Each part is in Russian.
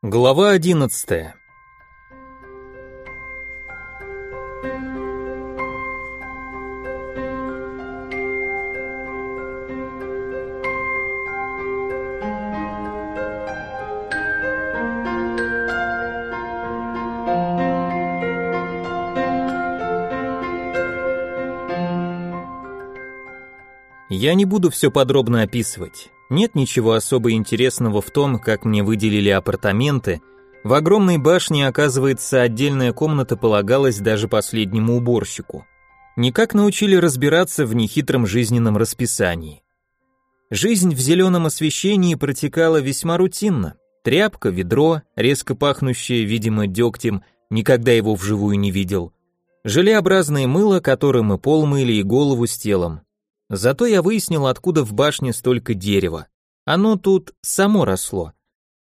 Глава одиннадцатая. Я не буду все подробно описывать. Нет ничего особо интересного в том, как мне выделили апартаменты. В огромной башне, оказывается, отдельная комната полагалась даже последнему уборщику. Никак научили разбираться в нехитром жизненном расписании. Жизнь в зеленом освещении протекала весьма рутинно. Тряпка, ведро, резко пахнущее, видимо, дегтем, никогда его вживую не видел. Желеобразное мыло, которым мы пол мыли и голову с телом, Зато я выяснил, откуда в башне столько дерева. Оно тут само росло.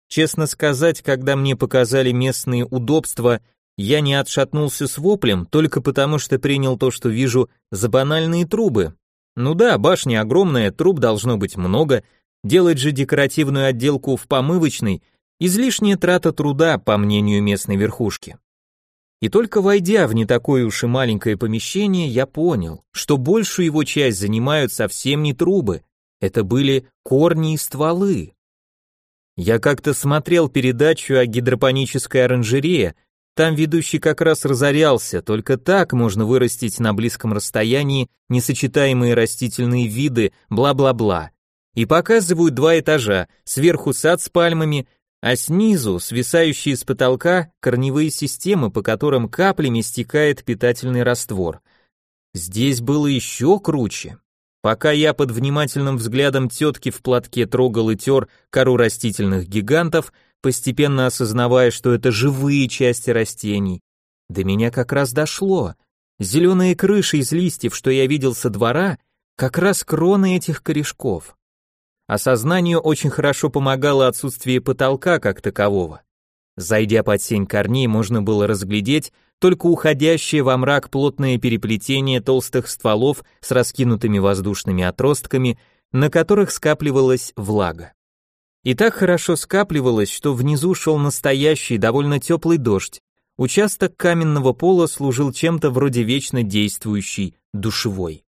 Честно сказать, когда мне показали местные удобства, я не отшатнулся с воплем, только потому что принял то, что вижу, за банальные трубы. Ну да, башня огромная, труб должно быть много, делать же декоративную отделку в помывочной – излишняя трата труда, по мнению местной верхушки. И только войдя в не такое уж и маленькое помещение, я понял, что большую его часть занимают совсем не трубы, это были корни и стволы. Я как-то смотрел передачу о гидропонической оранжерее, там ведущий как раз разорялся, только так можно вырастить на близком расстоянии несочетаемые растительные виды, бла-бла-бла. И показывают два этажа, сверху сад с пальмами, а снизу свисающие с потолка корневые системы, по которым каплями стекает питательный раствор. Здесь было еще круче. Пока я под внимательным взглядом тетки в платке трогал и тер кору растительных гигантов, постепенно осознавая, что это живые части растений, до меня как раз дошло. Зеленые крыши из листьев, что я видел со двора, как раз кроны этих корешков. Осознанию очень хорошо помогало отсутствие потолка как такового. Зайдя под сень корней, можно было разглядеть только уходящее во мрак плотное переплетение толстых стволов с раскинутыми воздушными отростками, на которых скапливалась влага. И так хорошо скапливалось, что внизу шел настоящий, довольно теплый дождь. Участок каменного пола служил чем-то вроде вечно действующей душевой.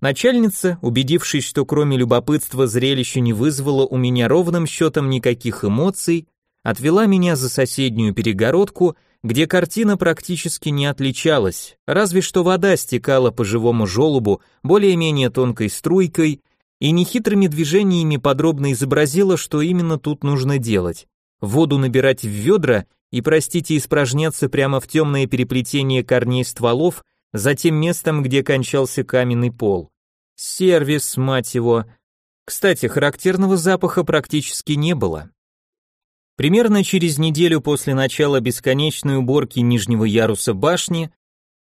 Начальница, убедившись, что кроме любопытства зрелище не вызвало у меня ровным счетом никаких эмоций, отвела меня за соседнюю перегородку, где картина практически не отличалась, разве что вода стекала по живому желобу более-менее тонкой струйкой и нехитрыми движениями подробно изобразила, что именно тут нужно делать. Воду набирать в ведра и, простите, испражняться прямо в темное переплетение корней стволов, за тем местом, где кончался каменный пол. Сервис, мать его. Кстати, характерного запаха практически не было. Примерно через неделю после начала бесконечной уборки нижнего яруса башни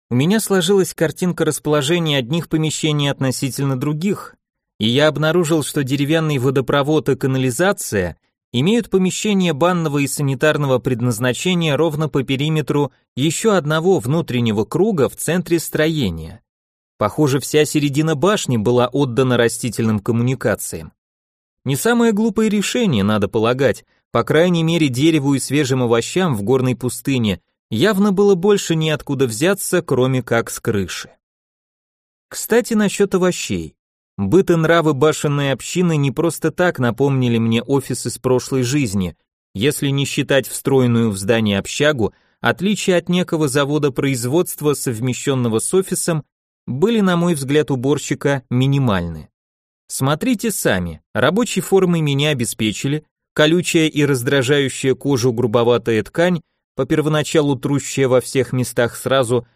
у меня сложилась картинка расположения одних помещений относительно других, и я обнаружил, что деревянный водопровод и канализация имеют помещение банного и санитарного предназначения ровно по периметру еще одного внутреннего круга в центре строения. Похоже, вся середина башни была отдана растительным коммуникациям. Не самое глупое решение, надо полагать, по крайней мере дереву и свежим овощам в горной пустыне явно было больше неоткуда взяться, кроме как с крыши. Кстати, насчет овощей. Быт и нравы башенной общины не просто так напомнили мне офис из прошлой жизни, если не считать встроенную в здание общагу, отличие от некого завода производства, совмещенного с офисом, были, на мой взгляд, уборщика минимальны. Смотрите сами, рабочей формой меня обеспечили, колючая и раздражающая кожу грубоватая ткань, по первоначалу трущая во всех местах сразу,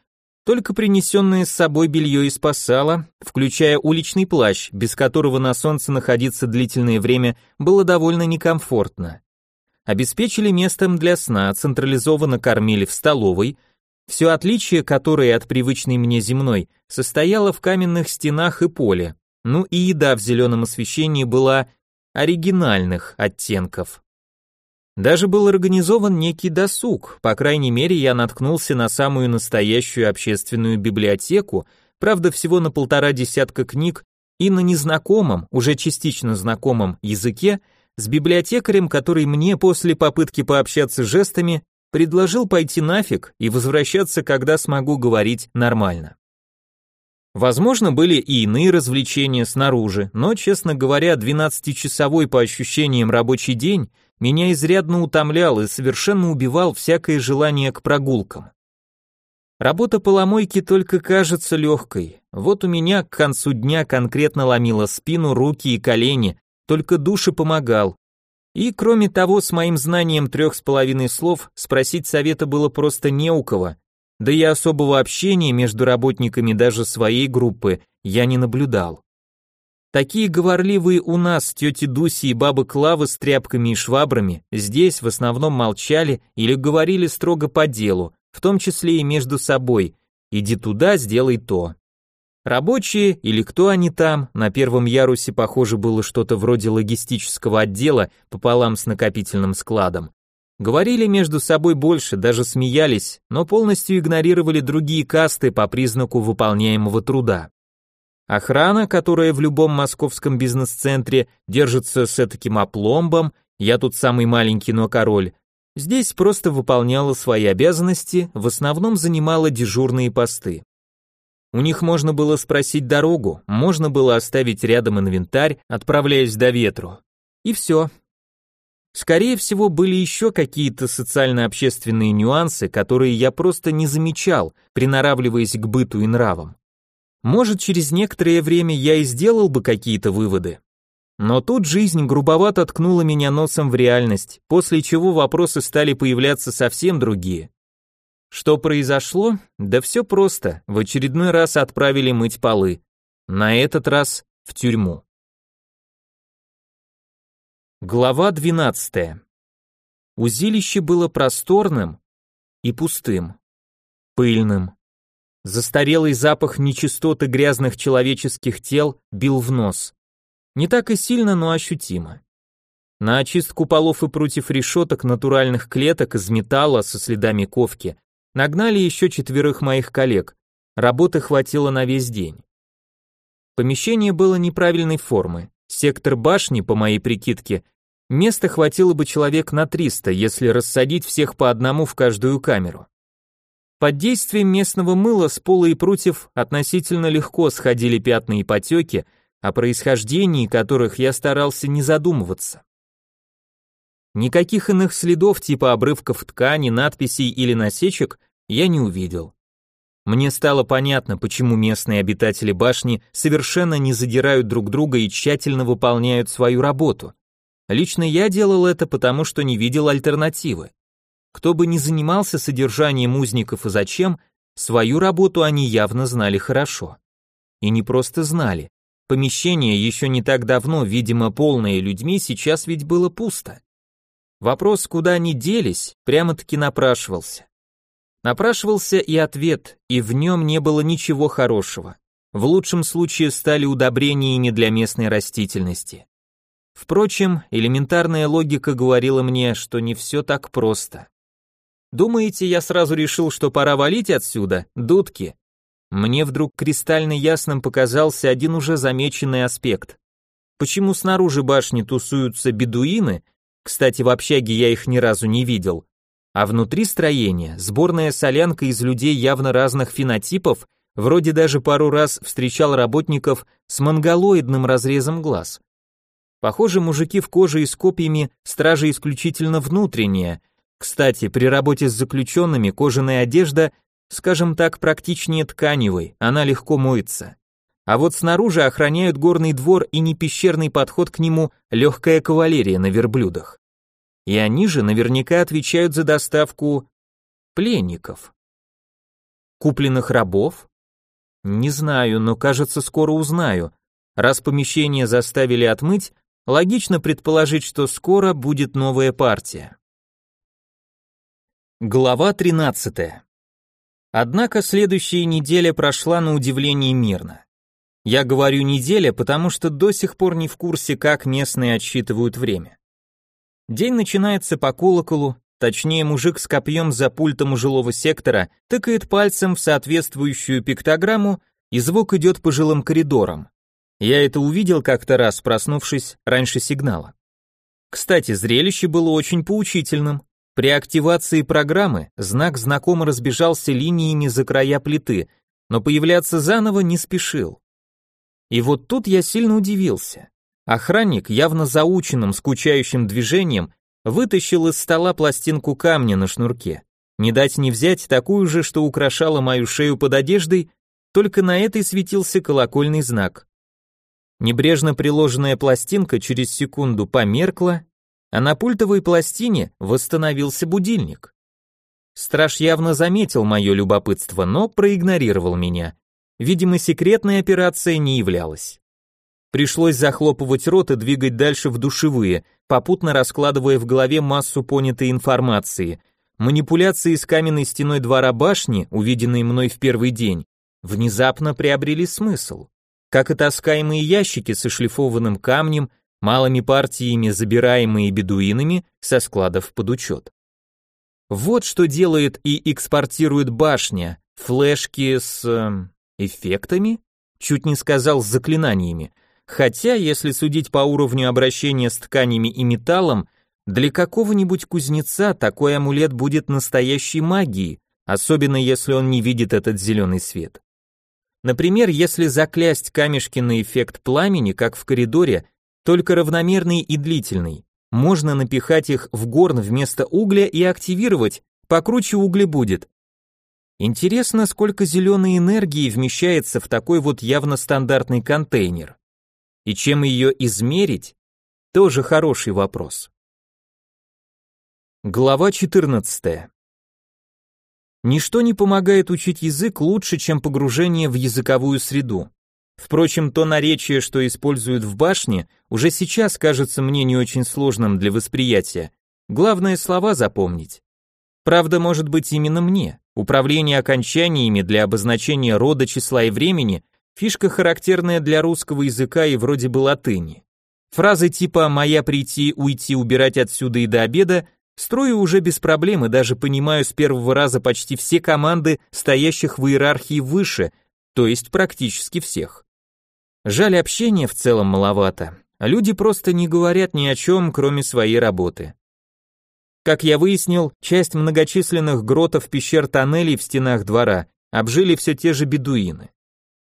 только принесенное с собой белье и спасало, включая уличный плащ, без которого на солнце находиться длительное время было довольно некомфортно. Обеспечили местом для сна, централизованно кормили в столовой, все отличие, которое от привычной мне земной, состояло в каменных стенах и поле, ну и еда в зеленом освещении была оригинальных оттенков. Даже был организован некий досуг, по крайней мере я наткнулся на самую настоящую общественную библиотеку, правда всего на полтора десятка книг, и на незнакомом, уже частично знакомом языке, с библиотекарем, который мне после попытки пообщаться жестами предложил пойти нафиг и возвращаться, когда смогу говорить нормально. Возможно, были и иные развлечения снаружи, но, честно говоря, 12-часовой по ощущениям рабочий день меня изрядно утомлял и совершенно убивал всякое желание к прогулкам. Работа поломойки только кажется легкой. Вот у меня к концу дня конкретно ломило спину, руки и колени, только душ и помогал. И кроме того, с моим знанием трех с половиной слов спросить совета было просто не у кого. Да и особого общения между работниками даже своей группы я не наблюдал. Такие говорливые у нас тети Дуси и бабы Клавы с тряпками и швабрами здесь в основном молчали или говорили строго по делу, в том числе и между собой. Иди туда, сделай то. Рабочие, или кто они там, на первом ярусе, похоже, было что-то вроде логистического отдела пополам с накопительным складом. Говорили между собой больше, даже смеялись, но полностью игнорировали другие касты по признаку выполняемого труда. Охрана, которая в любом московском бизнес-центре держится с таким опломбом, я тут самый маленький, но король, Здесь просто выполняла свои обязанности, в основном занимала дежурные посты. У них можно было спросить дорогу, можно было оставить рядом инвентарь, отправляясь до ветру. И все. Скорее всего, были еще какие-то социально-общественные нюансы, которые я просто не замечал, приноравливаясь к быту и нравам. Может, через некоторое время я и сделал бы какие-то выводы, но тут жизнь грубовато ткнула меня носом в реальность, после чего вопросы стали появляться совсем другие. Что произошло? Да все просто, в очередной раз отправили мыть полы. На этот раз в тюрьму. Глава 12. Узилище было просторным и пустым, пыльным. Застарелый запах нечистоты грязных человеческих тел бил в нос. Не так и сильно, но ощутимо. На очистку полов и прутьев решеток натуральных клеток из металла со следами ковки нагнали еще четверых моих коллег. Работы хватило на весь день. Помещение было неправильной формы. Сектор башни, по моей прикидке, места хватило бы человек на 300, если рассадить всех по одному в каждую камеру. Под действием местного мыла с пола и прутьев относительно легко сходили пятна и потеки, о происхождении которых я старался не задумываться. Никаких иных следов типа обрывков ткани, надписей или насечек я не увидел. Мне стало понятно, почему местные обитатели башни совершенно не задирают друг друга и тщательно выполняют свою работу. Лично я делал это потому, что не видел альтернативы. Кто бы ни занимался содержанием узников и зачем, свою работу они явно знали хорошо. И не просто знали, Помещение еще не так давно, видимо, полное людьми, сейчас ведь было пусто. Вопрос, куда они делись, прямо-таки напрашивался. Напрашивался и ответ, и в нем не было ничего хорошего. В лучшем случае стали удобрениями для местной растительности. Впрочем, элементарная логика говорила мне, что не все так просто. Думаете, я сразу решил, что пора валить отсюда, дудки? Мне вдруг кристально ясным показался один уже замеченный аспект. Почему снаружи башни тусуются бедуины, кстати, в общаге я их ни разу не видел, а внутри строения сборная солянка из людей явно разных фенотипов, вроде даже пару раз встречал работников с монголоидным разрезом глаз. Похоже, мужики в коже и с копьями, стражи исключительно внутренние. Кстати, при работе с заключенными кожаная одежда скажем так, практичнее тканевой, она легко моется. А вот снаружи охраняют горный двор и не пещерный подход к нему легкая кавалерия на верблюдах. И они же наверняка отвечают за доставку пленников. Купленных рабов? Не знаю, но кажется, скоро узнаю. Раз помещение заставили отмыть, логично предположить, что скоро будет новая партия. Глава 13. Однако следующая неделя прошла на удивление мирно. Я говорю неделя, потому что до сих пор не в курсе, как местные отсчитывают время. День начинается по колоколу, точнее мужик с копьем за пультом у жилого сектора тыкает пальцем в соответствующую пиктограмму, и звук идет по жилым коридорам. Я это увидел как-то раз, проснувшись раньше сигнала. Кстати, зрелище было очень поучительным. При активации программы знак знакомо разбежался линиями за края плиты, но появляться заново не спешил. И вот тут я сильно удивился. Охранник, явно заученным, скучающим движением, вытащил из стола пластинку камня на шнурке. Не дать не взять такую же, что украшала мою шею под одеждой, только на этой светился колокольный знак. Небрежно приложенная пластинка через секунду померкла, а на пультовой пластине восстановился будильник. Страж явно заметил мое любопытство, но проигнорировал меня. Видимо, секретная операция не являлась. Пришлось захлопывать рот и двигать дальше в душевые, попутно раскладывая в голове массу понятой информации. Манипуляции с каменной стеной двора башни, увиденные мной в первый день, внезапно приобрели смысл. Как и таскаемые ящики со шлифованным камнем, малыми партиями забираемые бедуинами со складов под учет. Вот что делает и экспортирует башня, флешки с... Э, эффектами? Чуть не сказал с заклинаниями. Хотя, если судить по уровню обращения с тканями и металлом, для какого-нибудь кузнеца такой амулет будет настоящей магией, особенно если он не видит этот зеленый свет. Например, если заклясть камешки на эффект пламени, как в коридоре, только равномерный и длительный, можно напихать их в горн вместо угля и активировать, покруче угля будет. Интересно, сколько зеленой энергии вмещается в такой вот явно стандартный контейнер. И чем ее измерить? Тоже хороший вопрос. Глава 14. Ничто не помогает учить язык лучше, чем погружение в языковую среду. Впрочем, то наречие, что используют в башне, уже сейчас кажется мне не очень сложным для восприятия. Главное слова запомнить. Правда, может быть именно мне. Управление окончаниями для обозначения рода, числа и времени Фишка характерная для русского языка и вроде бы латыни. Фразы типа «моя прийти, уйти, убирать отсюда и до обеда» строю уже без проблем и даже понимаю с первого раза почти все команды, стоящих в иерархии выше, то есть практически всех. Жаль, общения в целом маловато. Люди просто не говорят ни о чем, кроме своей работы. Как я выяснил, часть многочисленных гротов пещер тоннелей в стенах двора обжили все те же бедуины.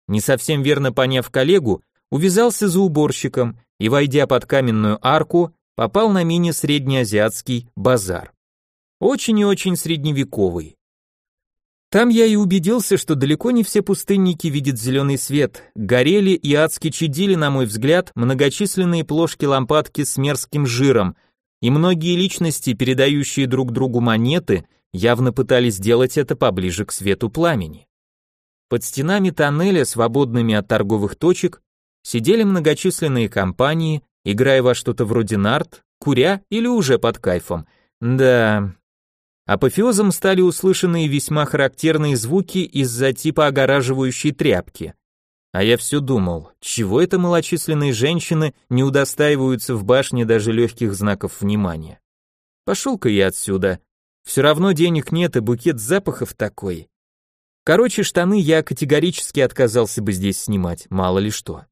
Не совсем верно поняв коллегу, увязался за уборщиком и, войдя под каменную арку, попал на мини-среднеазиатский базар. Очень и очень средневековый. Там я и убедился, что далеко не все пустынники видят зеленый свет. Горели и адски чадили, на мой взгляд, многочисленные плошки-лампадки с мерзким жиром, и многие личности, передающие друг другу монеты, явно пытались сделать это поближе к свету пламени. Под стенами тоннеля, свободными от торговых точек, сидели многочисленные компании, играя во что-то вроде нарт, куря или уже под кайфом. Да. Апофеозом стали услышанные весьма характерные звуки из-за типа огораживающей тряпки. А я все думал, чего это малочисленные женщины не удостаиваются в башне даже легких знаков внимания. Пошел-ка я отсюда. Все равно денег нет и букет запахов такой. Короче, штаны я категорически отказался бы здесь снимать, мало ли что.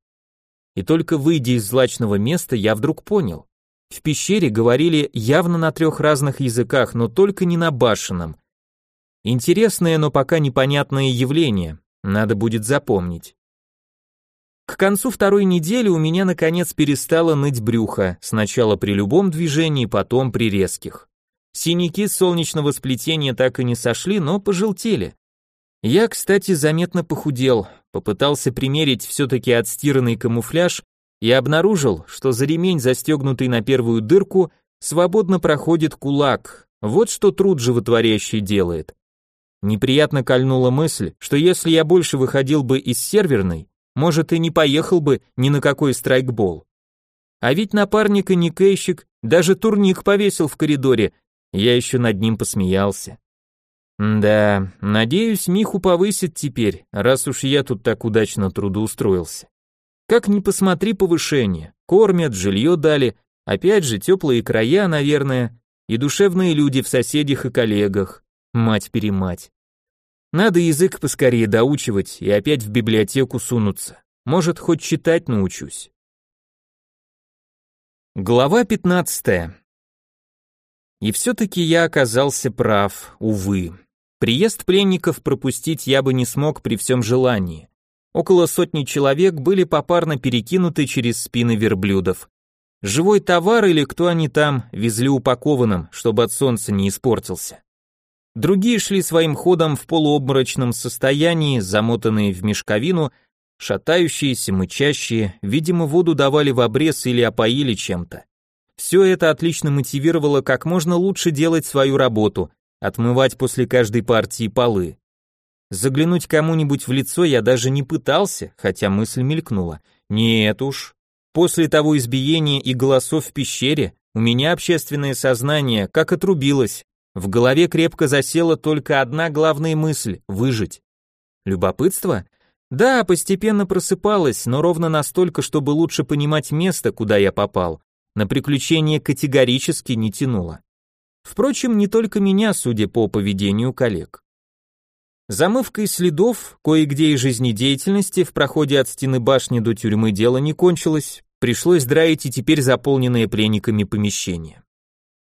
И только выйдя из злачного места, я вдруг понял. В пещере говорили явно на трех разных языках, но только не на башенном. Интересное, но пока непонятное явление, надо будет запомнить. К концу второй недели у меня наконец перестало ныть брюхо, сначала при любом движении, потом при резких. Синяки солнечного сплетения так и не сошли, но пожелтели. Я, кстати, заметно похудел, попытался примерить все-таки отстиранный камуфляж и обнаружил, что за ремень, застегнутый на первую дырку, свободно проходит кулак. Вот что труд животворящий делает. Неприятно кольнула мысль, что если я больше выходил бы из серверной, может и не поехал бы ни на какой страйкбол. А ведь напарник и никейщик даже турник повесил в коридоре, я еще над ним посмеялся. Да, надеюсь, Миху повысит теперь, раз уж я тут так удачно трудоустроился. Как ни посмотри повышение, кормят, жилье дали, опять же теплые края, наверное, и душевные люди в соседях и коллегах, мать-перемать. Надо язык поскорее доучивать и опять в библиотеку сунуться. Может, хоть читать научусь. Глава 15. И все-таки я оказался прав, увы. Приезд пленников пропустить я бы не смог при всем желании. Около сотни человек были попарно перекинуты через спины верблюдов. Живой товар или кто они там везли упакованным, чтобы от солнца не испортился. Другие шли своим ходом в полуобморочном состоянии, замотанные в мешковину, Шатающиеся, мычащие, видимо, воду давали в обрез или опоили чем-то. Все это отлично мотивировало как можно лучше делать свою работу, отмывать после каждой партии полы. Заглянуть кому-нибудь в лицо я даже не пытался, хотя мысль мелькнула. Нет уж. После того избиения и голосов в пещере у меня общественное сознание как отрубилось. В голове крепко засела только одна главная мысль – выжить. Любопытство? Да, постепенно просыпалась, но ровно настолько, чтобы лучше понимать место, куда я попал. На приключения категорически не тянуло. Впрочем, не только меня, судя по поведению коллег. Замывкой следов, кое-где и жизнедеятельности в проходе от стены башни до тюрьмы дело не кончилось, пришлось драить и теперь заполненные пленниками помещение.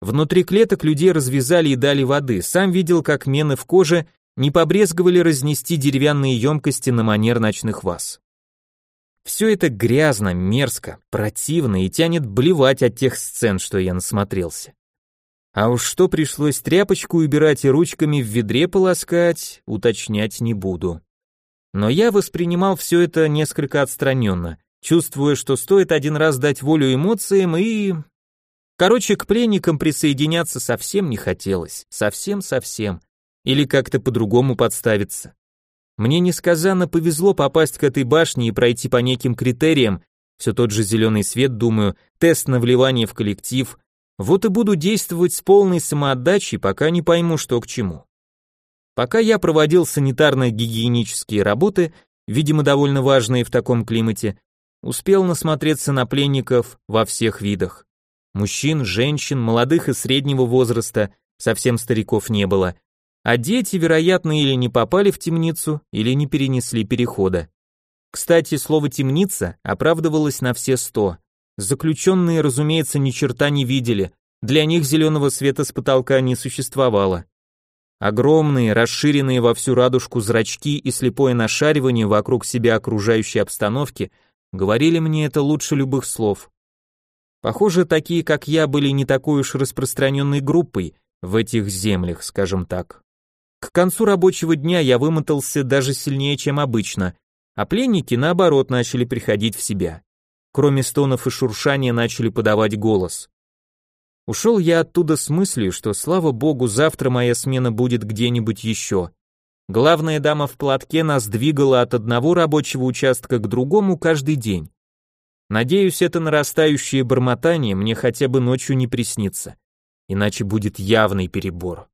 Внутри клеток людей развязали и дали воды, сам видел, как мены в коже не побрезговали разнести деревянные емкости на манер ночных ваз. Все это грязно, мерзко, противно и тянет блевать от тех сцен, что я насмотрелся. А уж что пришлось тряпочку убирать и ручками в ведре полоскать, уточнять не буду. Но я воспринимал все это несколько отстраненно, чувствуя, что стоит один раз дать волю эмоциям и... Короче, к пленникам присоединяться совсем не хотелось, совсем-совсем или как-то по-другому подставиться. Мне несказанно повезло попасть к этой башне и пройти по неким критериям, все тот же зеленый свет, думаю, тест на вливание в коллектив, вот и буду действовать с полной самоотдачей, пока не пойму, что к чему. Пока я проводил санитарно-гигиенические работы, видимо, довольно важные в таком климате, успел насмотреться на пленников во всех видах. Мужчин, женщин, молодых и среднего возраста, совсем стариков не было, а дети, вероятно, или не попали в темницу, или не перенесли перехода. Кстати, слово «темница» оправдывалось на все сто. Заключенные, разумеется, ни черта не видели, для них зеленого света с потолка не существовало. Огромные, расширенные во всю радужку зрачки и слепое нашаривание вокруг себя окружающей обстановки говорили мне это лучше любых слов. Похоже, такие, как я, были не такой уж распространенной группой в этих землях, скажем так. К концу рабочего дня я вымотался даже сильнее, чем обычно, а пленники, наоборот, начали приходить в себя. Кроме стонов и шуршания начали подавать голос. Ушел я оттуда с мыслью, что, слава богу, завтра моя смена будет где-нибудь еще. Главная дама в платке нас двигала от одного рабочего участка к другому каждый день. Надеюсь, это нарастающее бормотание мне хотя бы ночью не приснится, иначе будет явный перебор.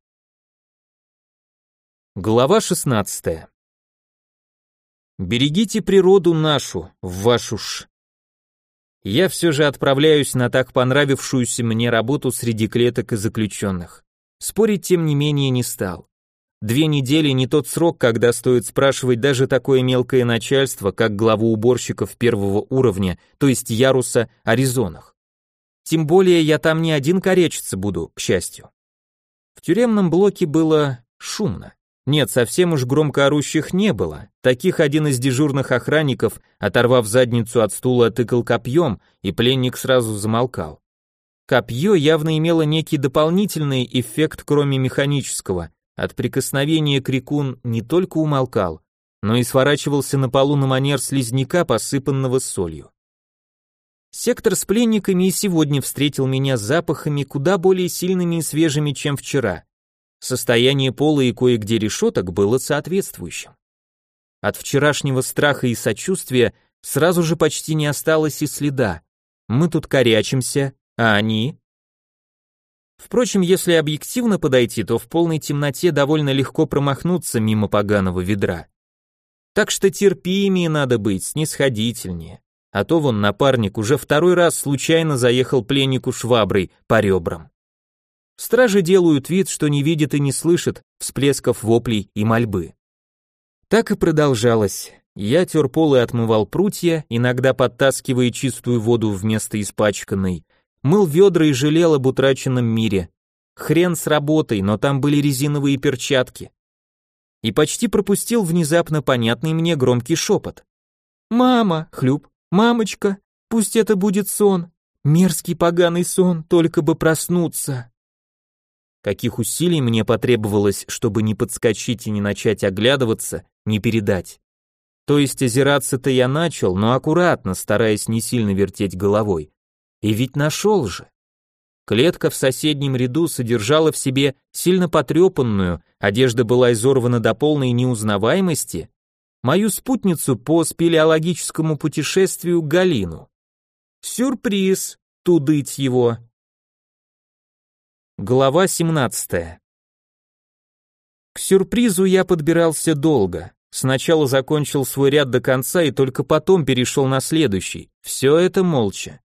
Глава 16. Берегите природу нашу, в вашу ш. Я все же отправляюсь на так понравившуюся мне работу среди клеток и заключенных. Спорить тем не менее не стал. Две недели не тот срок, когда стоит спрашивать даже такое мелкое начальство, как главу уборщиков первого уровня, то есть яруса, о резонах. Тем более я там не один коречиться буду, к счастью. В тюремном блоке было шумно. Нет, совсем уж громко орущих не было. Таких один из дежурных охранников, оторвав задницу от стула, тыкал копьем, и пленник сразу замолкал. Копье явно имело некий дополнительный эффект, кроме механического. От прикосновения крикун не только умолкал, но и сворачивался на полу на манер слизняка, посыпанного солью. Сектор с пленниками и сегодня встретил меня запахами куда более сильными и свежими, чем вчера. Состояние пола и кое-где решеток было соответствующим. От вчерашнего страха и сочувствия сразу же почти не осталось и следа. Мы тут корячимся, а они... Впрочем, если объективно подойти, то в полной темноте довольно легко промахнуться мимо поганого ведра. Так что терпимее надо быть, снисходительнее. А то вон напарник уже второй раз случайно заехал пленнику шваброй по ребрам. Стражи делают вид, что не видят и не слышат всплесков воплей и мольбы. Так и продолжалось. Я тер пол и отмывал прутья, иногда подтаскивая чистую воду вместо испачканной, мыл ведра и жалел об утраченном мире. Хрен с работой, но там были резиновые перчатки. И почти пропустил внезапно понятный мне громкий шепот. «Мама!» — хлюп. «Мамочка! Пусть это будет сон! Мерзкий поганый сон, только бы проснуться!» Каких усилий мне потребовалось, чтобы не подскочить и не начать оглядываться, не передать. То есть озираться-то я начал, но аккуратно, стараясь не сильно вертеть головой. И ведь нашел же. Клетка в соседнем ряду содержала в себе сильно потрепанную, одежда была изорвана до полной неузнаваемости, мою спутницу по спелеологическому путешествию Галину. Сюрприз, тудыть его. Глава 17. К сюрпризу я подбирался долго. Сначала закончил свой ряд до конца и только потом перешел на следующий. Все это молча.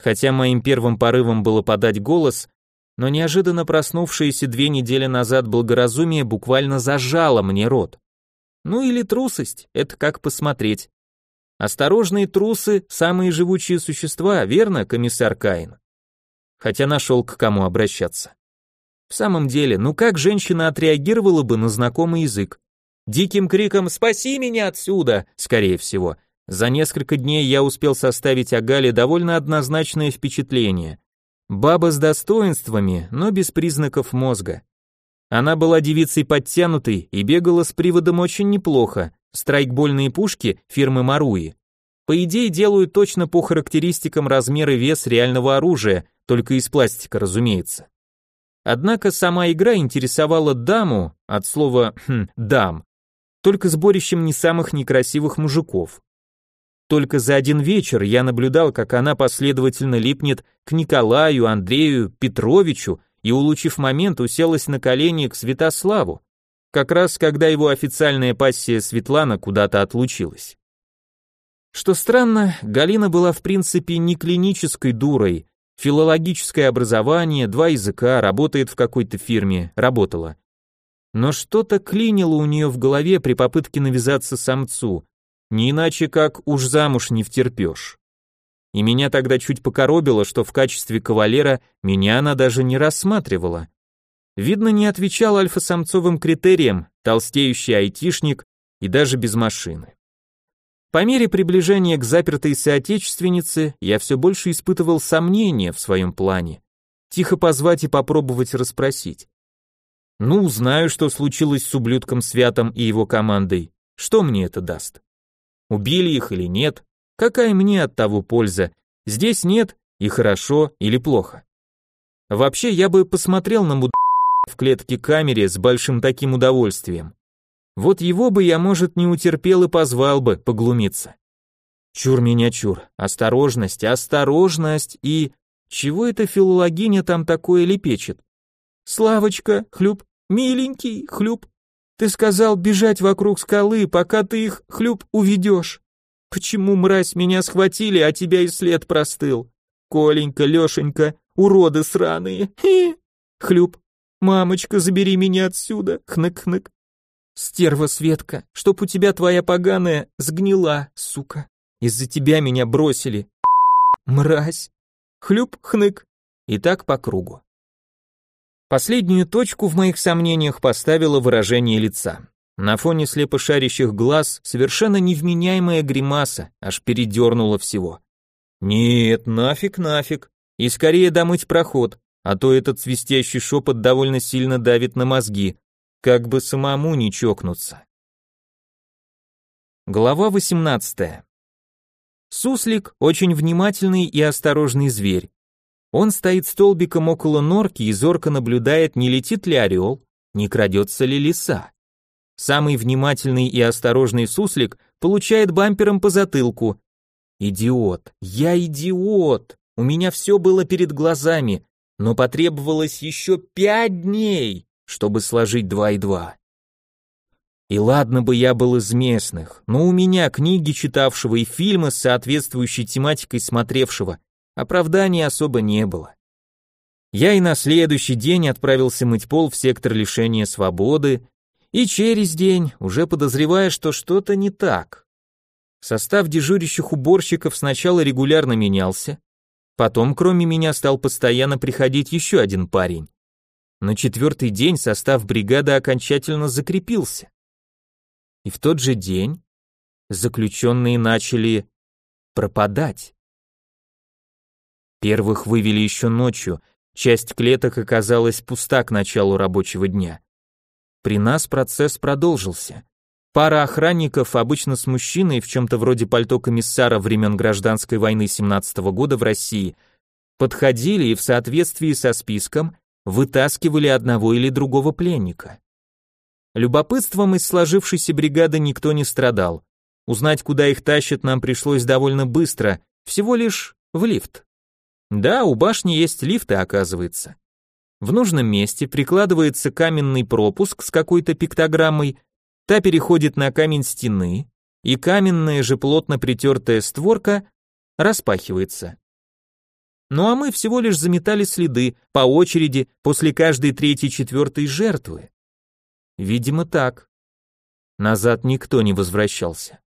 Хотя моим первым порывом было подать голос, но неожиданно проснувшееся две недели назад благоразумие буквально зажало мне рот. Ну или трусость, это как посмотреть. Осторожные трусы – самые живучие существа, верно, комиссар Каин? Хотя нашел к кому обращаться. В самом деле, ну как женщина отреагировала бы на знакомый язык? Диким криком «Спаси меня отсюда!» скорее всего. За несколько дней я успел составить о Гале довольно однозначное впечатление. Баба с достоинствами, но без признаков мозга. Она была девицей подтянутой и бегала с приводом очень неплохо. Страйкбольные пушки фирмы Маруи. По идее делают точно по характеристикам размер и вес реального оружия, только из пластика, разумеется. Однако сама игра интересовала даму, от слова хм, «дам», только сборищем не самых некрасивых мужиков. Только за один вечер я наблюдал, как она последовательно липнет к Николаю, Андрею, Петровичу и, улучив момент, уселась на колени к Святославу, как раз когда его официальная пассия Светлана куда-то отлучилась. Что странно, Галина была в принципе не клинической дурой, филологическое образование, два языка, работает в какой-то фирме, работала. Но что-то клинило у нее в голове при попытке навязаться самцу, не иначе как уж замуж не втерпешь. И меня тогда чуть покоробило, что в качестве кавалера меня она даже не рассматривала. Видно, не отвечал альфа-самцовым критериям, толстеющий айтишник и даже без машины. По мере приближения к запертой соотечественнице я все больше испытывал сомнения в своем плане. Тихо позвать и попробовать расспросить. Ну, узнаю, что случилось с ублюдком Святом и его командой. Что мне это даст? Убили их или нет? Какая мне от того польза? Здесь нет, и хорошо или плохо. Вообще, я бы посмотрел на муд в клетке камере с большим таким удовольствием. Вот его бы я, может, не утерпел и позвал бы поглумиться. Чур меня чур, осторожность, осторожность и... Чего эта филологиня там такое лепечет? Славочка, хлюп, миленький, хлюп. Ты сказал бежать вокруг скалы, пока ты их, хлюп, уведешь. Почему, мразь, меня схватили, а тебя и след простыл? Коленька, Лешенька, уроды сраные. Хи. Хлюп. Мамочка, забери меня отсюда. Хнык-хнык. Стерва Светка, чтоб у тебя твоя поганая сгнила, сука. Из-за тебя меня бросили. Мразь. Хлюп-хнык. И так по кругу. Последнюю точку в моих сомнениях поставило выражение лица. На фоне слепо шарящих глаз совершенно невменяемая гримаса, аж передернула всего. Нет, нафиг, нафиг. И скорее домыть проход, а то этот свистящий шепот довольно сильно давит на мозги, как бы самому не чокнуться. Глава 18. Суслик очень внимательный и осторожный зверь. Он стоит столбиком около норки и зорко наблюдает, не летит ли орел, не крадется ли лиса. Самый внимательный и осторожный суслик получает бампером по затылку. Идиот, я идиот, у меня все было перед глазами, но потребовалось еще пять дней чтобы сложить два и два. И ладно бы я был из местных, но у меня книги читавшего и фильмы с соответствующей тематикой смотревшего, оправданий особо не было. Я и на следующий день отправился мыть пол в сектор лишения свободы, и через день, уже подозревая, что что-то не так. Состав дежурящих уборщиков сначала регулярно менялся, Потом, кроме меня, стал постоянно приходить еще один парень. На четвертый день состав бригады окончательно закрепился. И в тот же день заключенные начали пропадать. Первых вывели еще ночью, часть клеток оказалась пуста к началу рабочего дня. При нас процесс продолжился. Пара охранников, обычно с мужчиной в чем-то вроде пальто комиссара времен гражданской войны 17 -го года в России, подходили и в соответствии со списком вытаскивали одного или другого пленника. Любопытством из сложившейся бригады никто не страдал. Узнать, куда их тащат, нам пришлось довольно быстро, всего лишь в лифт. Да, у башни есть лифты, оказывается. В нужном месте прикладывается каменный пропуск с какой-то пиктограммой, та переходит на камень стены, и каменная же плотно притертая створка распахивается. Ну а мы всего лишь заметали следы по очереди после каждой третьей-четвертой жертвы. Видимо, так. Назад никто не возвращался.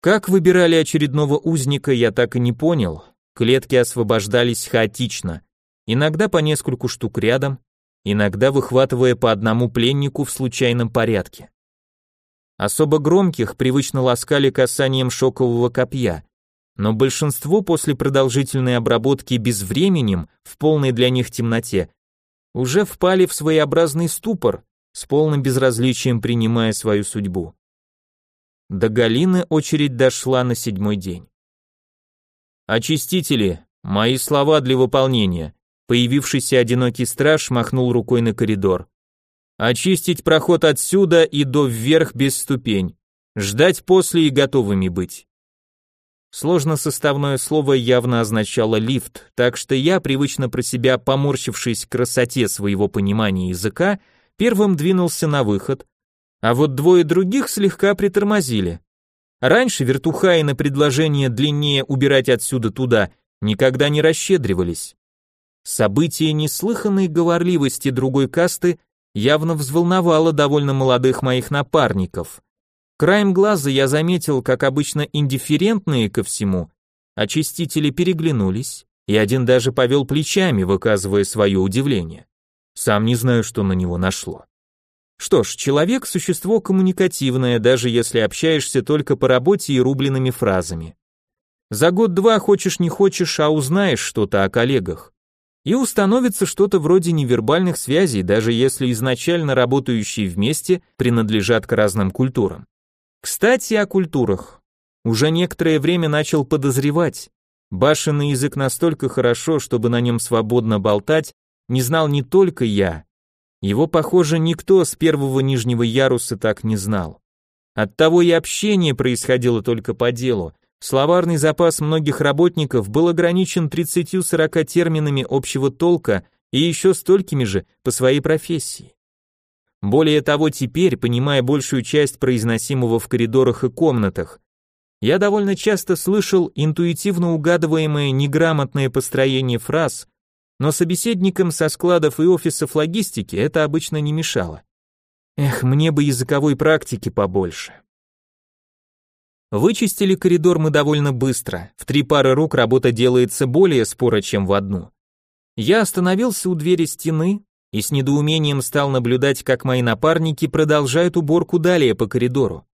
Как выбирали очередного узника, я так и не понял. Клетки освобождались хаотично, иногда по нескольку штук рядом, иногда выхватывая по одному пленнику в случайном порядке. Особо громких привычно ласкали касанием шокового копья, но большинство после продолжительной обработки безвременем в полной для них темноте уже впали в своеобразный ступор, с полным безразличием принимая свою судьбу. До Галины очередь дошла на седьмой день. «Очистители, мои слова для выполнения», появившийся одинокий страж махнул рукой на коридор. «Очистить проход отсюда и до вверх без ступень, ждать после и готовыми быть». Сложносоставное слово явно означало лифт, так что я, привычно про себя поморщившись красоте своего понимания языка, первым двинулся на выход, а вот двое других слегка притормозили. Раньше вертухаи на предложение длиннее убирать отсюда туда никогда не расщедривались. Событие неслыханной говорливости другой касты явно взволновало довольно молодых моих напарников. Краем глаза я заметил, как обычно индифферентные ко всему, очистители переглянулись, и один даже повел плечами, выказывая свое удивление. Сам не знаю, что на него нашло. Что ж, человек – существо коммуникативное, даже если общаешься только по работе и рубленными фразами. За год-два хочешь не хочешь, а узнаешь что-то о коллегах. И установится что-то вроде невербальных связей, даже если изначально работающие вместе принадлежат к разным культурам. Кстати, о культурах. Уже некоторое время начал подозревать. Башенный язык настолько хорошо, чтобы на нем свободно болтать, не знал не только я, его, похоже, никто с первого нижнего яруса так не знал. Оттого и общение происходило только по делу. Словарный запас многих работников был ограничен 30-40 терминами общего толка и еще столькими же по своей профессии. Более того, теперь, понимая большую часть произносимого в коридорах и комнатах, я довольно часто слышал интуитивно угадываемое неграмотное построение фраз, но собеседникам со складов и офисов логистики это обычно не мешало. Эх, мне бы языковой практики побольше. Вычистили коридор мы довольно быстро, в три пары рук работа делается более споро, чем в одну. Я остановился у двери стены и с недоумением стал наблюдать, как мои напарники продолжают уборку далее по коридору.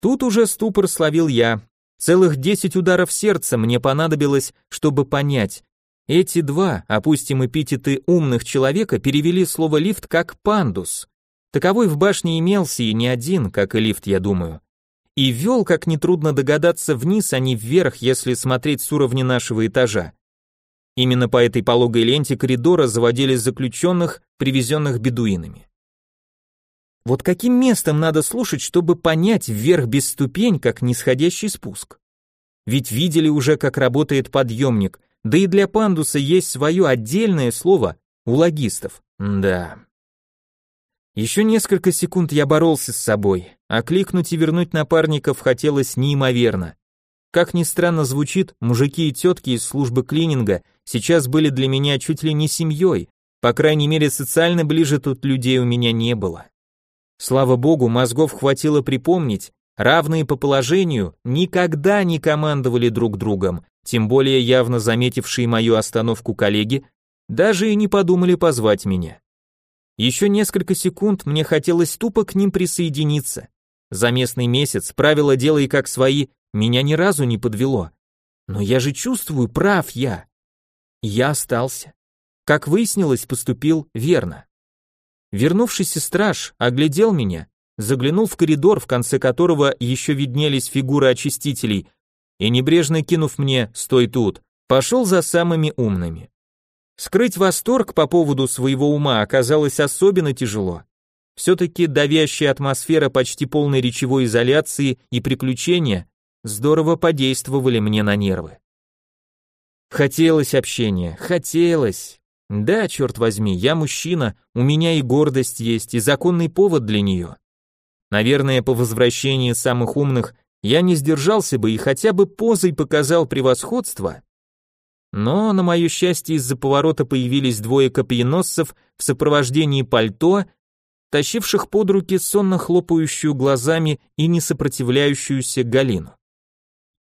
Тут уже ступор словил я. Целых десять ударов сердца мне понадобилось, чтобы понять, эти два, опустим эпитеты умных человека, перевели слово лифт как пандус. Таковой в башне имелся и не один, как и лифт, я думаю. И вел, как нетрудно догадаться, вниз, а не вверх, если смотреть с уровня нашего этажа. Именно по этой пологой ленте коридора заводили заключенных, привезенных бедуинами. Вот каким местом надо слушать, чтобы понять вверх без ступень, как нисходящий спуск? Ведь видели уже, как работает подъемник, да и для пандуса есть свое отдельное слово у логистов. Да. Еще несколько секунд я боролся с собой, а кликнуть и вернуть напарников хотелось неимоверно. Как ни странно звучит, мужики и тетки из службы клининга сейчас были для меня чуть ли не семьей, по крайней мере социально ближе тут людей у меня не было. Слава богу, мозгов хватило припомнить, равные по положению, никогда не командовали друг другом, тем более явно заметившие мою остановку коллеги, даже и не подумали позвать меня. Еще несколько секунд мне хотелось тупо к ним присоединиться. За местный месяц правила «делай как свои» меня ни разу не подвело. Но я же чувствую, прав я. Я остался. Как выяснилось, поступил верно. Вернувшийся страж оглядел меня, заглянул в коридор, в конце которого еще виднелись фигуры очистителей, и небрежно кинув мне «стой тут», пошел за самыми умными. Скрыть восторг по поводу своего ума оказалось особенно тяжело. Все-таки давящая атмосфера почти полной речевой изоляции и приключения здорово подействовали мне на нервы. Хотелось общения, хотелось. Да, черт возьми, я мужчина, у меня и гордость есть, и законный повод для нее. Наверное, по возвращении самых умных я не сдержался бы и хотя бы позой показал превосходство, но, на мое счастье, из-за поворота появились двое копьеносцев в сопровождении пальто, тащивших под руки сонно хлопающую глазами и не сопротивляющуюся Галину.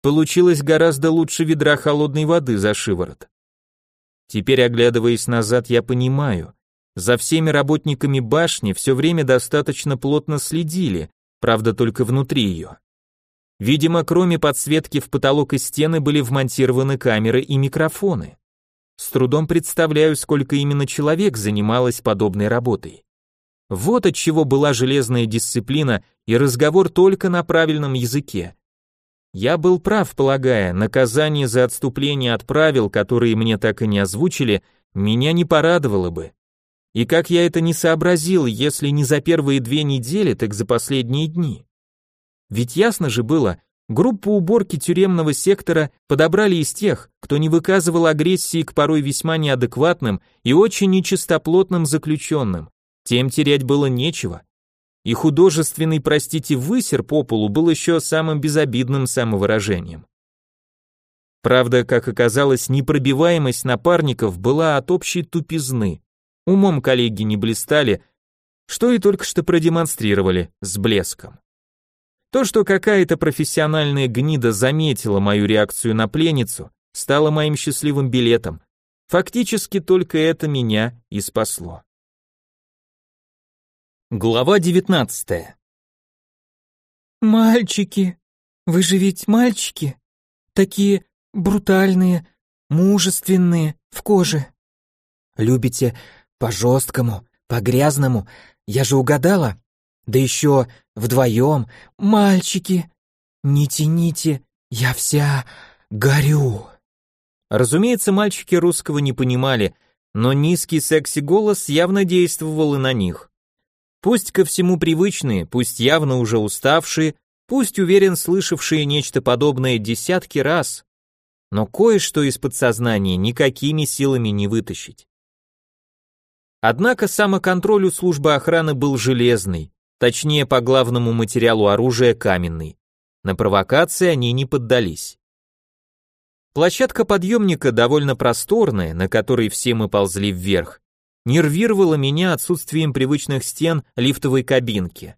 Получилось гораздо лучше ведра холодной воды за шиворот. Теперь, оглядываясь назад, я понимаю, за всеми работниками башни все время достаточно плотно следили, правда только внутри ее. Видимо, кроме подсветки в потолок и стены были вмонтированы камеры и микрофоны. С трудом представляю, сколько именно человек занималось подобной работой. Вот от чего была железная дисциплина и разговор только на правильном языке. Я был прав, полагая, наказание за отступление от правил, которые мне так и не озвучили, меня не порадовало бы. И как я это не сообразил, если не за первые две недели, так за последние дни. Ведь ясно же было, группу уборки тюремного сектора подобрали из тех, кто не выказывал агрессии к порой весьма неадекватным и очень нечистоплотным заключенным. Тем терять было нечего. И художественный, простите, высер по полу был еще самым безобидным самовыражением. Правда, как оказалось, непробиваемость напарников была от общей тупизны. Умом коллеги не блистали, что и только что продемонстрировали с блеском. То, что какая-то профессиональная гнида заметила мою реакцию на пленницу, стало моим счастливым билетом. Фактически только это меня и спасло. Глава 19. Мальчики, вы же ведь мальчики, такие брутальные, мужественные в коже. Любите по-жесткому, по-грязному, я же угадала? Да еще вдвоем. Мальчики, не тяните, я вся горю. Разумеется, мальчики русского не понимали, но низкий секси-голос явно действовал и на них. Пусть ко всему привычные, пусть явно уже уставшие, пусть уверен слышавшие нечто подобное десятки раз, но кое-что из подсознания никакими силами не вытащить. Однако самоконтроль у службы охраны был железный, точнее по главному материалу оружия каменный. На провокации они не поддались. Площадка подъемника довольно просторная, на которой все мы ползли вверх, нервировала меня отсутствием привычных стен лифтовой кабинки.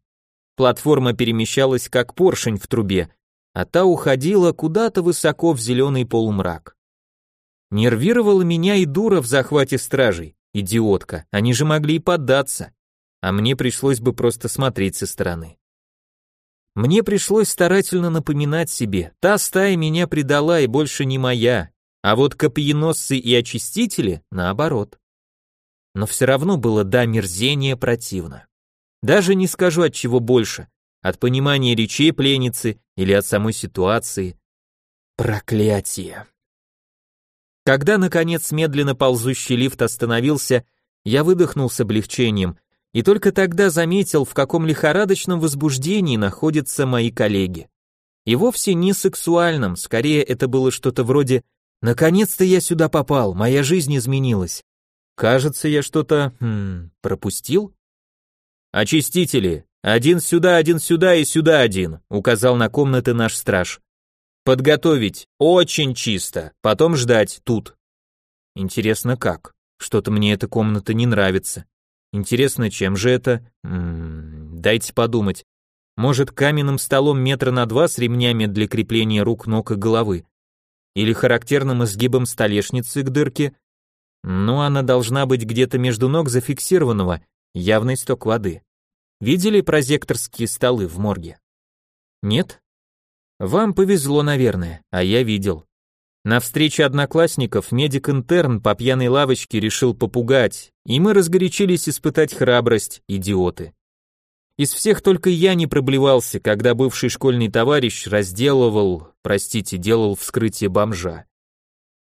Платформа перемещалась как поршень в трубе, а та уходила куда-то высоко в зеленый полумрак. Нервировала меня и дура в захвате стражей, идиотка, они же могли и поддаться а мне пришлось бы просто смотреть со стороны. Мне пришлось старательно напоминать себе, та стая меня предала и больше не моя, а вот копьеносцы и очистители наоборот. Но все равно было до мерзения противно. Даже не скажу от чего больше, от понимания речей пленницы или от самой ситуации. Проклятие. Когда, наконец, медленно ползущий лифт остановился, я выдохнул с облегчением и только тогда заметил, в каком лихорадочном возбуждении находятся мои коллеги. И вовсе не сексуальном, скорее это было что-то вроде «наконец-то я сюда попал, моя жизнь изменилась». Кажется, я что-то хм, пропустил. «Очистители! Один сюда, один сюда и сюда один», указал на комнаты наш страж. «Подготовить, очень чисто, потом ждать тут». Интересно как? Что-то мне эта комната не нравится. Интересно, чем же это? М -м, дайте подумать. Может, каменным столом метра на два с ремнями для крепления рук, ног и головы? Или характерным изгибом столешницы к дырке? Ну, она должна быть где-то между ног зафиксированного, явный сток воды. Видели прозекторские столы в морге? Нет? Вам повезло, наверное, а я видел. На встрече одноклассников медик-интерн по пьяной лавочке решил попугать, и мы разгорячились испытать храбрость, идиоты. Из всех только я не проблевался, когда бывший школьный товарищ разделывал, простите, делал вскрытие бомжа.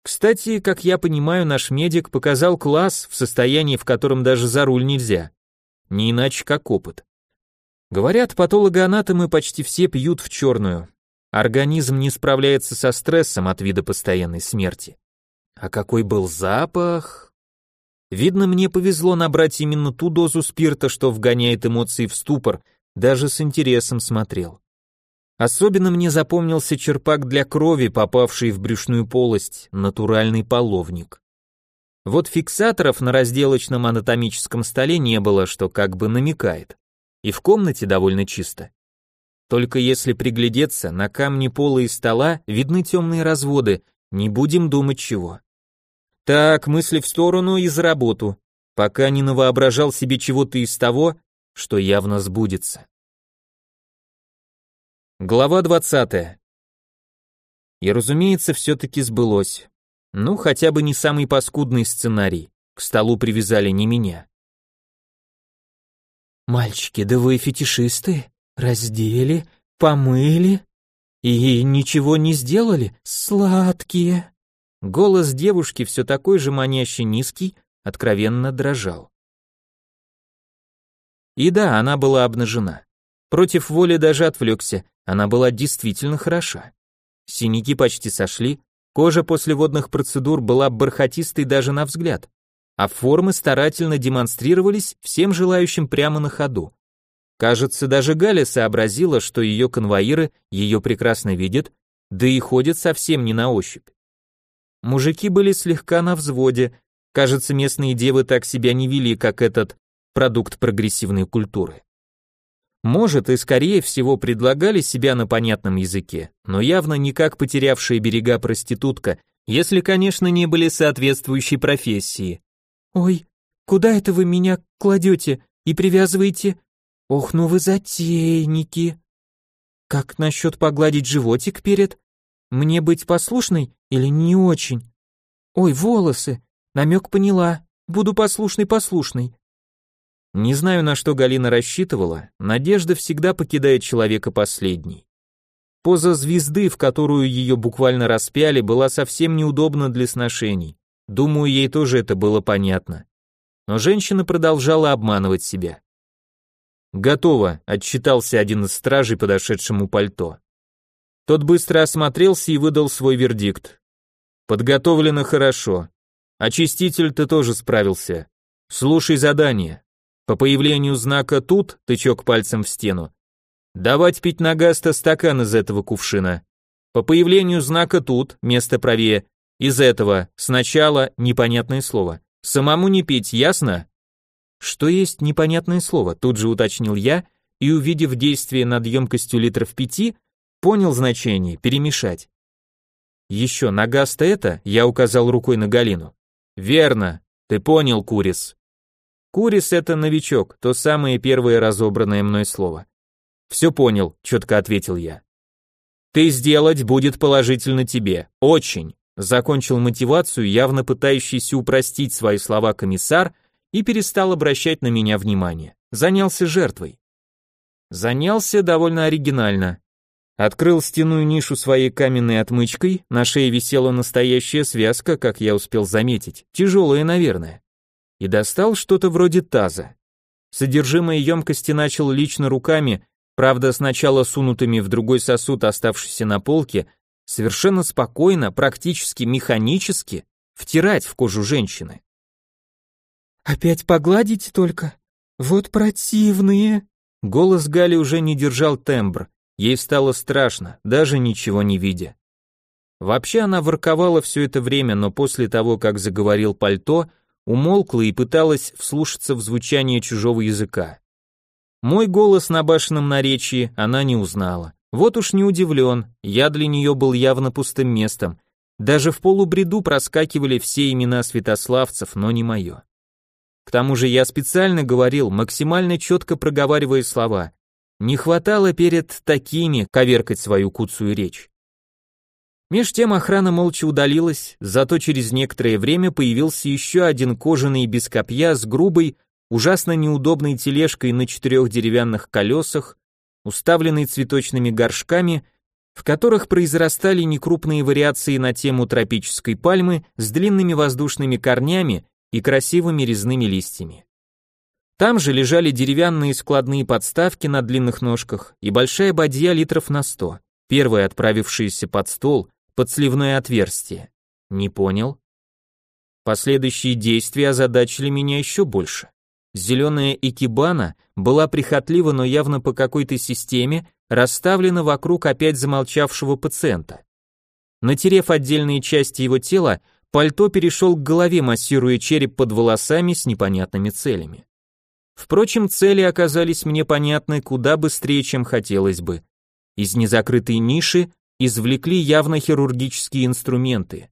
Кстати, как я понимаю, наш медик показал класс в состоянии, в котором даже за руль нельзя. Не иначе как опыт. Говорят, патологоанатомы почти все пьют в черную. Организм не справляется со стрессом от вида постоянной смерти. А какой был запах? Видно, мне повезло набрать именно ту дозу спирта, что вгоняет эмоции в ступор, даже с интересом смотрел. Особенно мне запомнился черпак для крови, попавший в брюшную полость, натуральный половник. Вот фиксаторов на разделочном анатомическом столе не было, что как бы намекает. И в комнате довольно чисто. Только если приглядеться, на камне пола и стола видны темные разводы, не будем думать чего. Так, мысли в сторону и за работу, пока не навоображал себе чего-то из того, что явно сбудется. Глава 20. И разумеется, все-таки сбылось. Ну, хотя бы не самый паскудный сценарий. К столу привязали не меня. «Мальчики, да вы фетишисты? Раздели, помыли и ничего не сделали? Сладкие!» Голос девушки все такой же манящий низкий, откровенно дрожал. И да, она была обнажена. Против воли даже отвлекся, она была действительно хороша. Синяки почти сошли, кожа после водных процедур была бархатистой даже на взгляд а формы старательно демонстрировались всем желающим прямо на ходу. Кажется, даже Галя сообразила, что ее конвоиры ее прекрасно видят, да и ходят совсем не на ощупь. Мужики были слегка на взводе, кажется, местные девы так себя не вели, как этот продукт прогрессивной культуры. Может, и скорее всего предлагали себя на понятном языке, но явно не как потерявшая берега проститутка, если, конечно, не были соответствующей профессии. «Ой, куда это вы меня кладете и привязываете? Ох, ну вы затейники!» «Как насчет погладить животик перед? Мне быть послушной или не очень? Ой, волосы! Намек поняла. Буду послушной-послушной». Не знаю, на что Галина рассчитывала, надежда всегда покидает человека последней. Поза звезды, в которую ее буквально распяли, была совсем неудобна для сношений. Думаю, ей тоже это было понятно. Но женщина продолжала обманывать себя. «Готово», — отчитался один из стражей, подошедшему пальто. Тот быстро осмотрелся и выдал свой вердикт. «Подготовлено хорошо. Очиститель ты тоже справился. Слушай задание. По появлению знака «тут» тычок пальцем в стену. Давать пить на гаста стакан из этого кувшина. По появлению знака «тут» место правее из этого сначала непонятное слово. Самому не пить, ясно? Что есть непонятное слово, тут же уточнил я и, увидев действие над емкостью литров пяти, понял значение, перемешать. Еще на газ это, я указал рукой на Галину. Верно, ты понял, Курис. Курис это новичок, то самое первое разобранное мной слово. Все понял, четко ответил я. Ты сделать будет положительно тебе, очень. Закончил мотивацию, явно пытающийся упростить свои слова комиссар и перестал обращать на меня внимание. Занялся жертвой. Занялся довольно оригинально. Открыл стенную нишу своей каменной отмычкой, на шее висела настоящая связка, как я успел заметить, тяжелая, наверное. И достал что-то вроде таза. Содержимое емкости начал лично руками, правда сначала сунутыми в другой сосуд, оставшийся на полке, совершенно спокойно, практически механически втирать в кожу женщины. «Опять погладить только? Вот противные!» Голос Гали уже не держал тембр, ей стало страшно, даже ничего не видя. Вообще она ворковала все это время, но после того, как заговорил пальто, умолкла и пыталась вслушаться в звучание чужого языка. Мой голос на башенном наречии она не узнала. Вот уж не удивлен, я для нее был явно пустым местом. Даже в полубреду проскакивали все имена святославцев, но не мое. К тому же я специально говорил, максимально четко проговаривая слова. Не хватало перед такими коверкать свою куцую речь. Меж тем охрана молча удалилась, зато через некоторое время появился еще один кожаный без копья с грубой, ужасно неудобной тележкой на четырех деревянных колесах, уставленной цветочными горшками, в которых произрастали некрупные вариации на тему тропической пальмы с длинными воздушными корнями и красивыми резными листьями. Там же лежали деревянные складные подставки на длинных ножках и большая бадья литров на сто, первая отправившаяся под стол, под сливное отверстие. Не понял? Последующие действия озадачили меня еще больше. Зеленая икебана была прихотлива, но явно по какой-то системе расставлена вокруг опять замолчавшего пациента. Натерев отдельные части его тела, пальто перешел к голове, массируя череп под волосами с непонятными целями. Впрочем, цели оказались мне понятны куда быстрее, чем хотелось бы. Из незакрытой ниши извлекли явно хирургические инструменты.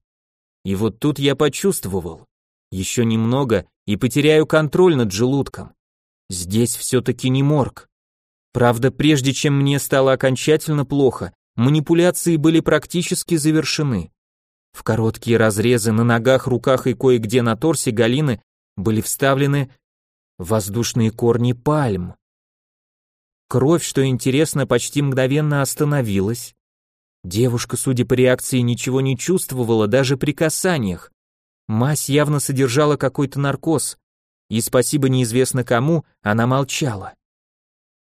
И вот тут я почувствовал, еще немного и потеряю контроль над желудком. Здесь все-таки не морг. Правда, прежде чем мне стало окончательно плохо, манипуляции были практически завершены. В короткие разрезы на ногах, руках и кое-где на торсе Галины были вставлены воздушные корни пальм. Кровь, что интересно, почти мгновенно остановилась. Девушка, судя по реакции, ничего не чувствовала даже при касаниях. Мазь явно содержала какой-то наркоз, и спасибо неизвестно кому, она молчала.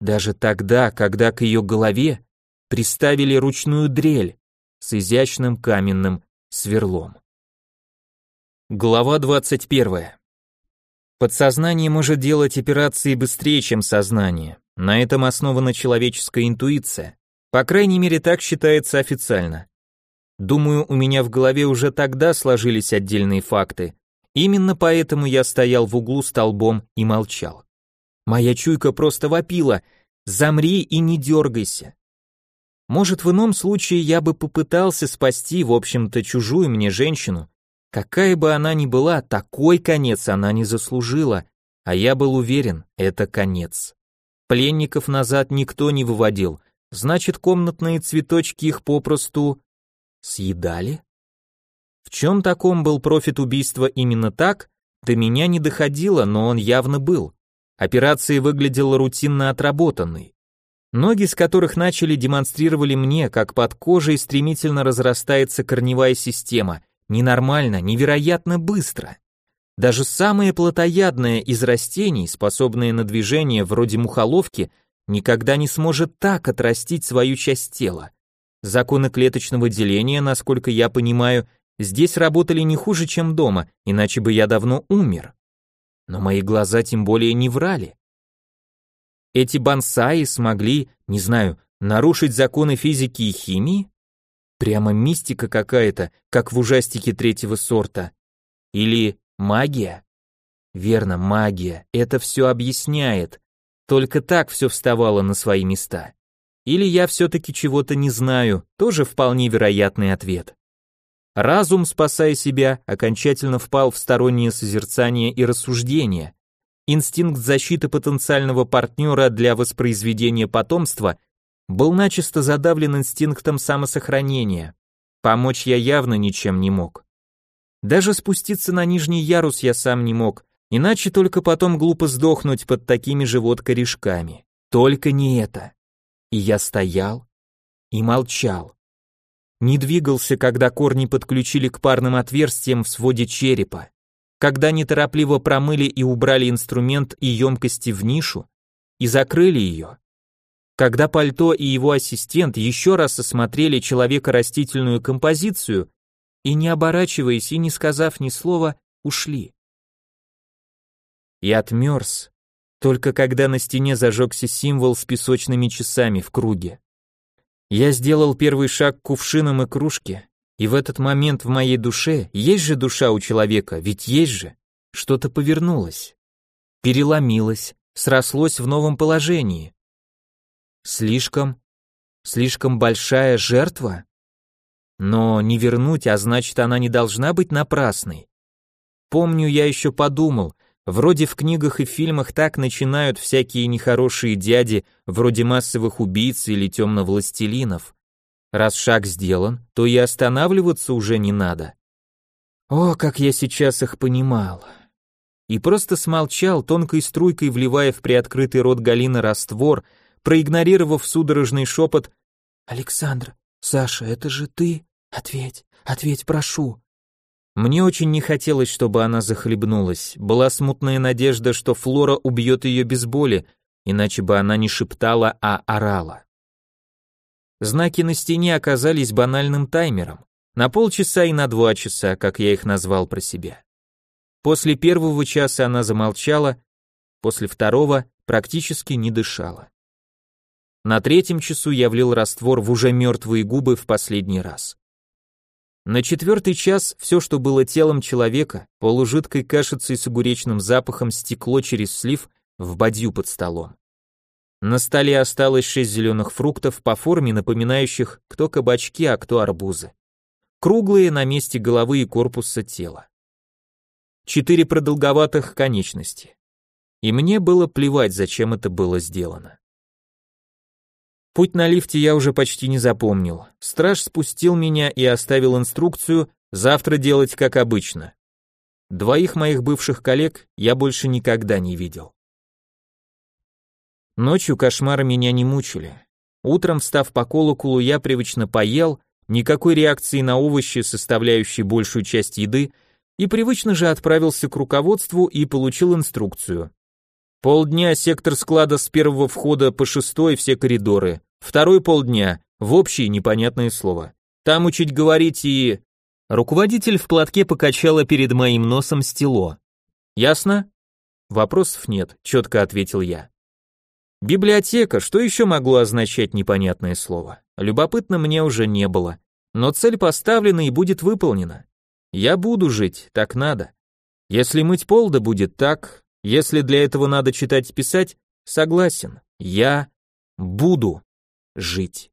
Даже тогда, когда к ее голове приставили ручную дрель с изящным каменным сверлом. Глава 21. Подсознание может делать операции быстрее, чем сознание. На этом основана человеческая интуиция. По крайней мере, так считается официально. Думаю, у меня в голове уже тогда сложились отдельные факты. Именно поэтому я стоял в углу столбом и молчал. Моя чуйка просто вопила «Замри и не дергайся». Может, в ином случае я бы попытался спасти, в общем-то, чужую мне женщину. Какая бы она ни была, такой конец она не заслужила, а я был уверен, это конец. Пленников назад никто не выводил, значит, комнатные цветочки их попросту Съедали? В чем таком был профит убийства именно так, до меня не доходило, но он явно был. Операция выглядела рутинно отработанной. Ноги, с которых начали, демонстрировали мне, как под кожей стремительно разрастается корневая система. Ненормально, невероятно быстро. Даже самое плотоядное из растений, способное на движение вроде мухоловки, никогда не сможет так отрастить свою часть тела. Законы клеточного деления, насколько я понимаю, здесь работали не хуже, чем дома, иначе бы я давно умер. Но мои глаза тем более не врали. Эти бонсаи смогли, не знаю, нарушить законы физики и химии? Прямо мистика какая-то, как в ужастике третьего сорта. Или магия? Верно, магия. Это все объясняет. Только так все вставало на свои места. Или я все-таки чего-то не знаю, тоже вполне вероятный ответ. Разум, спасая себя, окончательно впал в стороннее созерцание и рассуждение. Инстинкт защиты потенциального партнера для воспроизведения потомства был начисто задавлен инстинктом самосохранения. Помочь я явно ничем не мог. Даже спуститься на нижний ярус я сам не мог, иначе только потом глупо сдохнуть под такими же вот корешками. Только не это. И я стоял и молчал. Не двигался, когда корни подключили к парным отверстиям в своде черепа, когда неторопливо промыли и убрали инструмент и емкости в нишу и закрыли ее, когда пальто и его ассистент еще раз осмотрели человека-растительную композицию и, не оборачиваясь и не сказав ни слова, ушли. И отмерз, только когда на стене зажегся символ с песочными часами в круге. Я сделал первый шаг к кувшинам и кружке, и в этот момент в моей душе, есть же душа у человека, ведь есть же, что-то повернулось, переломилось, срослось в новом положении. Слишком, слишком большая жертва? Но не вернуть, а значит, она не должна быть напрасной. Помню, я еще подумал, вроде в книгах и фильмах так начинают всякие нехорошие дяди, вроде массовых убийц или темновластелинов. Раз шаг сделан, то и останавливаться уже не надо. О, как я сейчас их понимал. И просто смолчал, тонкой струйкой вливая в приоткрытый рот Галины раствор, проигнорировав судорожный шепот «Александр, Саша, это же ты? Ответь, ответь, прошу». Мне очень не хотелось, чтобы она захлебнулась. Была смутная надежда, что Флора убьет ее без боли, иначе бы она не шептала, а орала. Знаки на стене оказались банальным таймером. На полчаса и на два часа, как я их назвал про себя. После первого часа она замолчала, после второго практически не дышала. На третьем часу я влил раствор в уже мертвые губы в последний раз. На четвертый час все, что было телом человека, полужидкой кашицей с огуречным запахом стекло через слив в бадью под столом. На столе осталось шесть зеленых фруктов по форме, напоминающих кто кабачки, а кто арбузы. Круглые на месте головы и корпуса тела. Четыре продолговатых конечности. И мне было плевать, зачем это было сделано. Путь на лифте я уже почти не запомнил. Страж спустил меня и оставил инструкцию завтра делать как обычно. Двоих моих бывших коллег я больше никогда не видел. Ночью кошмары меня не мучили. Утром, встав по колоколу, я привычно поел, никакой реакции на овощи, составляющие большую часть еды, и привычно же отправился к руководству и получил инструкцию. Полдня сектор склада с первого входа по шестой все коридоры, Второй полдня в общее непонятное слово. Там учить говорить и... Руководитель в платке покачала перед моим носом стело. Ясно? Вопросов нет, четко ответил я. Библиотека, что еще могло означать непонятное слово? Любопытно мне уже не было, но цель поставлена и будет выполнена. Я буду жить, так надо. Если мыть пол, да будет так. Если для этого надо читать и писать, согласен. Я буду жить.